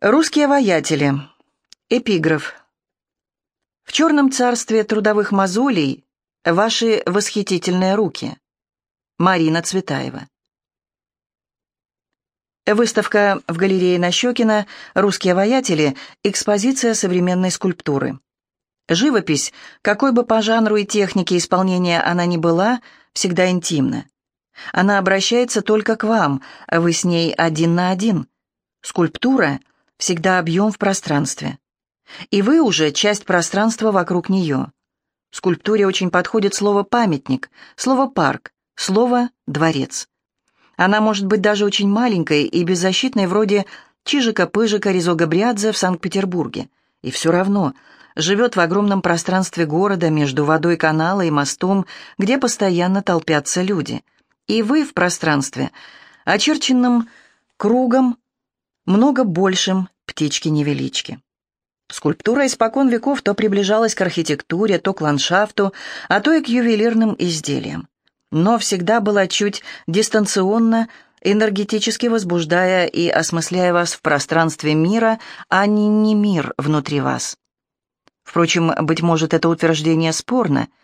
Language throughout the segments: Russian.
Русские воятели. Эпиграф. В черном царстве трудовых мозолей ваши восхитительные руки. Марина Цветаева. Выставка в галерее Нащекина «Русские воятели. Экспозиция современной скульптуры». Живопись, какой бы по жанру и технике исполнения она ни была, всегда интимна. Она обращается только к вам, вы с ней один на один. Скульптура — всегда объем в пространстве. И вы уже часть пространства вокруг нее. Скульптуре очень подходит слово «памятник», слово «парк», слово «дворец». Она может быть даже очень маленькой и беззащитной, вроде Чижика-Пыжика Ризога-Брядзе в Санкт-Петербурге. И все равно живет в огромном пространстве города между водой канала и мостом, где постоянно толпятся люди. И вы в пространстве, очерченном кругом много большим птички-невелички. Скульптура испокон веков то приближалась к архитектуре, то к ландшафту, а то и к ювелирным изделиям. Но всегда была чуть дистанционно, энергетически возбуждая и осмысляя вас в пространстве мира, а не не мир внутри вас. Впрочем, быть может, это утверждение спорно –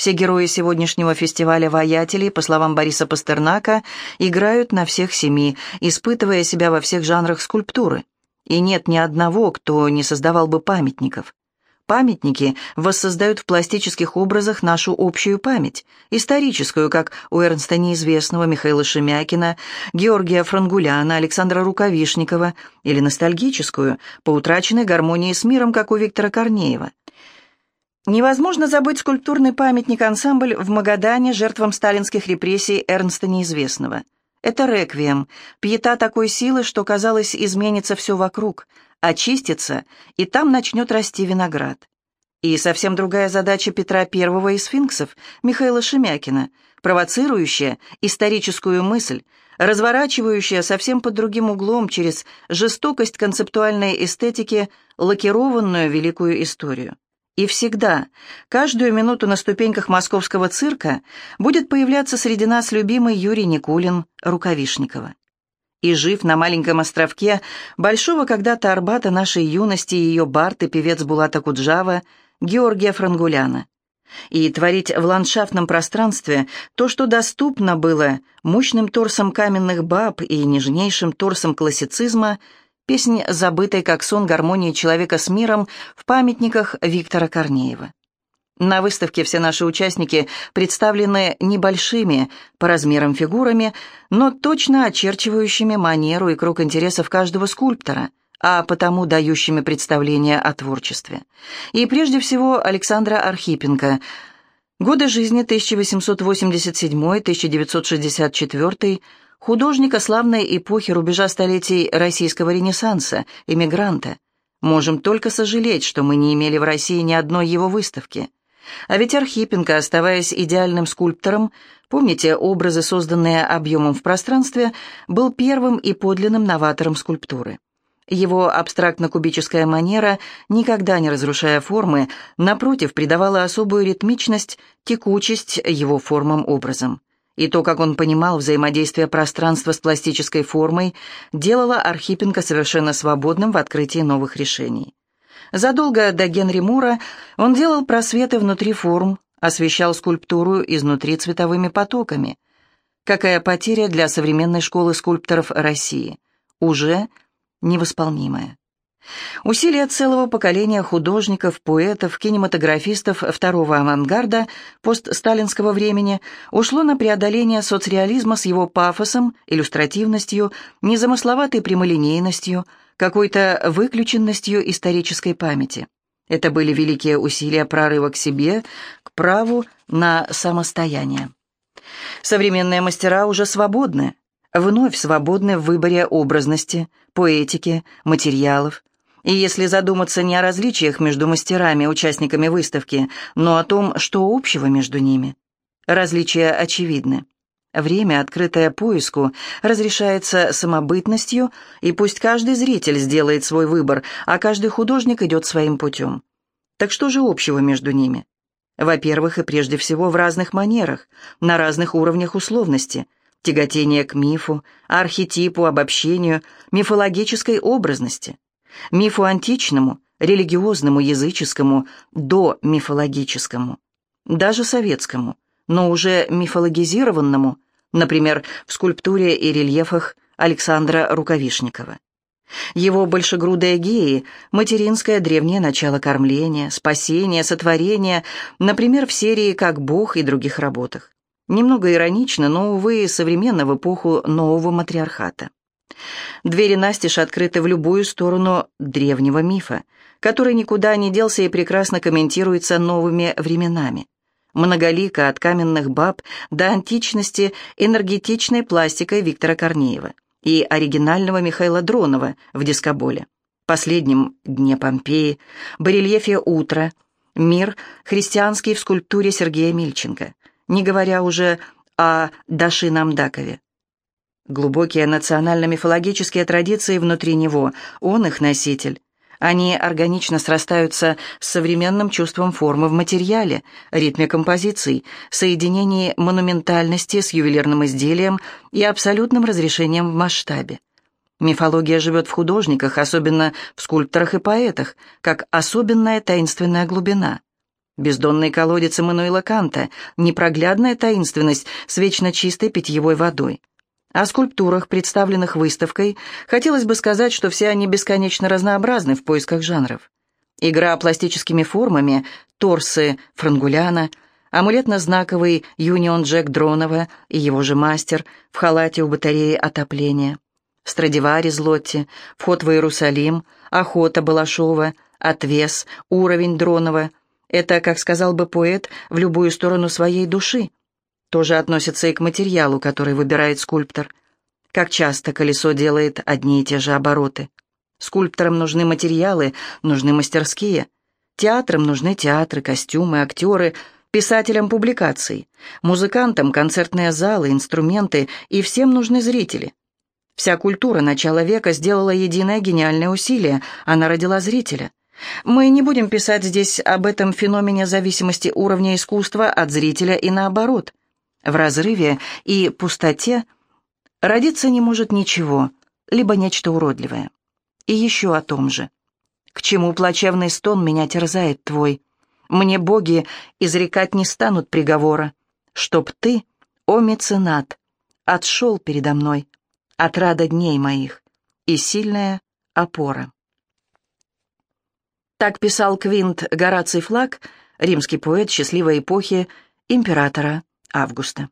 все герои сегодняшнего фестиваля воятелей, по словам Бориса Пастернака, играют на всех семи, испытывая себя во всех жанрах скульптуры. И нет ни одного, кто не создавал бы памятников. Памятники воссоздают в пластических образах нашу общую память, историческую, как у Эрнста Неизвестного, Михаила Шемякина, Георгия Франгуляна, Александра Рукавишникова, или ностальгическую, по утраченной гармонии с миром, как у Виктора Корнеева. Невозможно забыть скульптурный памятник-ансамбль в Магадане жертвам сталинских репрессий Эрнста Неизвестного. Это реквием, пьета такой силы, что, казалось, изменится все вокруг, очистится, и там начнет расти виноград. И совсем другая задача Петра I и сфинксов, Михаила Шемякина, провоцирующая историческую мысль, разворачивающая совсем под другим углом через жестокость концептуальной эстетики лакированную великую историю. И всегда, каждую минуту на ступеньках московского цирка будет появляться среди нас любимый Юрий Никулин Рукавишникова. И жив на маленьком островке большого когда-то Арбата нашей юности ее бард и певец Булата Куджава Георгия Франгуляна. И творить в ландшафтном пространстве то, что доступно было мощным торсом каменных баб и нежнейшим торсом классицизма – Песнь, забытой как сон гармонии человека с миром в памятниках Виктора Корнеева. На выставке все наши участники представлены небольшими по размерам фигурами, но точно очерчивающими манеру и круг интересов каждого скульптора, а потому дающими представление о творчестве. И прежде всего Александра Архипенко. Годы жизни 1887-1964 художника славной эпохи рубежа столетий российского ренессанса, эмигранта. Можем только сожалеть, что мы не имели в России ни одной его выставки. А ведь Архипенко, оставаясь идеальным скульптором, помните, образы, созданные объемом в пространстве, был первым и подлинным новатором скульптуры. Его абстрактно-кубическая манера, никогда не разрушая формы, напротив, придавала особую ритмичность, текучесть его формам-образом и то, как он понимал взаимодействие пространства с пластической формой, делало Архипенко совершенно свободным в открытии новых решений. Задолго до Генри Мура он делал просветы внутри форм, освещал скульптуру изнутри цветовыми потоками. Какая потеря для современной школы скульпторов России? Уже невосполнимая. Усилия целого поколения художников, поэтов, кинематографистов второго авангарда постсталинского времени ушло на преодоление соцреализма с его пафосом, иллюстративностью, незамысловатой прямолинейностью, какой-то выключенностью исторической памяти. Это были великие усилия прорыва к себе, к праву на самостояние. Современные мастера уже свободны, вновь свободны в выборе образности, поэтики, материалов, и если задуматься не о различиях между мастерами, участниками выставки, но о том, что общего между ними. Различия очевидны. Время, открытое поиску, разрешается самобытностью, и пусть каждый зритель сделает свой выбор, а каждый художник идет своим путем. Так что же общего между ними? Во-первых, и прежде всего в разных манерах, на разных уровнях условности. тяготение к мифу, архетипу, обобщению, мифологической образности, мифу античному, религиозному, языческому, до мифологическому, даже советскому, но уже мифологизированному, например, в скульптуре и рельефах Александра Рукавишникова. Его большегрудые геи – материнское древнее начало кормления, спасения, сотворения, например, в серии «Как Бог» и других работах. Немного иронично, но, увы, современно в эпоху нового матриархата. Двери настежь открыты в любую сторону древнего мифа, который никуда не делся и прекрасно комментируется новыми временами. Многолика от каменных баб до античности энергетичной пластикой Виктора Корнеева – и оригинального Михаила Дронова в дискоболе, последнем дне Помпеи, барельефе «Утро», «Мир» христианский в скульптуре Сергея Мильченко, не говоря уже о Даши Намдакове. Глубокие национально-мифологические традиции внутри него, он их носитель. Они органично срастаются с современным чувством формы в материале, ритме композиций, соединении монументальности с ювелирным изделием и абсолютным разрешением в масштабе. Мифология живет в художниках, особенно в скульпторах и поэтах, как особенная таинственная глубина. Бездонный колодец Эммануила Канта, непроглядная таинственность с вечно чистой питьевой водой. О скульптурах, представленных выставкой, хотелось бы сказать, что все они бесконечно разнообразны в поисках жанров. Игра пластическими формами, торсы Франгуляна, амулетно-знаковый Юнион Джек Дронова и его же мастер в халате у батареи отопления, Страдивари Злотти, вход в Иерусалим, охота Балашова, отвес, уровень Дронова — это, как сказал бы поэт, в любую сторону своей души тоже относится и к материалу, который выбирает скульптор. Как часто колесо делает одни и те же обороты. Скульпторам нужны материалы, нужны мастерские. Театрам нужны театры, костюмы, актеры, писателям публикации, музыкантам концертные залы, инструменты, и всем нужны зрители. Вся культура начала века сделала единое гениальное усилие, она родила зрителя. Мы не будем писать здесь об этом феномене зависимости уровня искусства от зрителя и наоборот. В разрыве и пустоте родиться не может ничего, либо нечто уродливое. И еще о том же. К чему плачевный стон меня терзает твой? Мне боги изрекать не станут приговора, чтоб ты, о меценат, отшел передо мной, от рада дней моих, и сильная опора. Так писал Квинт Гораций Флаг, римский поэт счастливой эпохи императора Августа.